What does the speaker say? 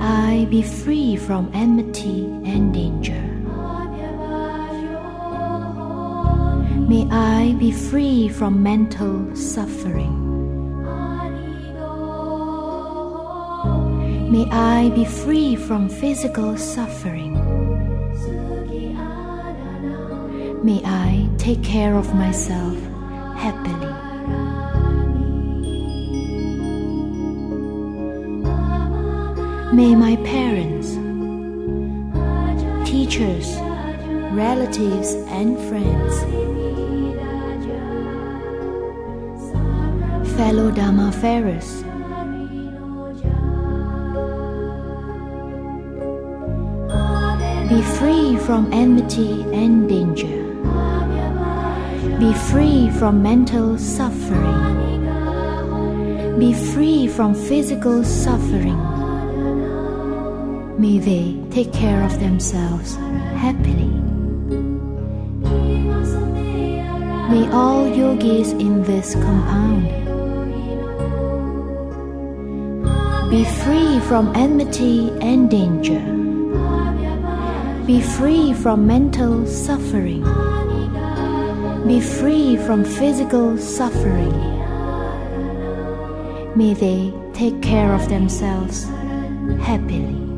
I be free from enmity and danger. May I be free from mental suffering. May I be free from physical suffering. May I take care of myself happily. May my parents, teachers, relatives, and friends, fellow Dharma farers, be free from enmity and danger. Be free from mental suffering. Be free from physical suffering. May they take care of themselves happily. May all yogis in this compound be free from enmity and danger. Be free from mental suffering. Be free from physical suffering. May they take care of themselves happily.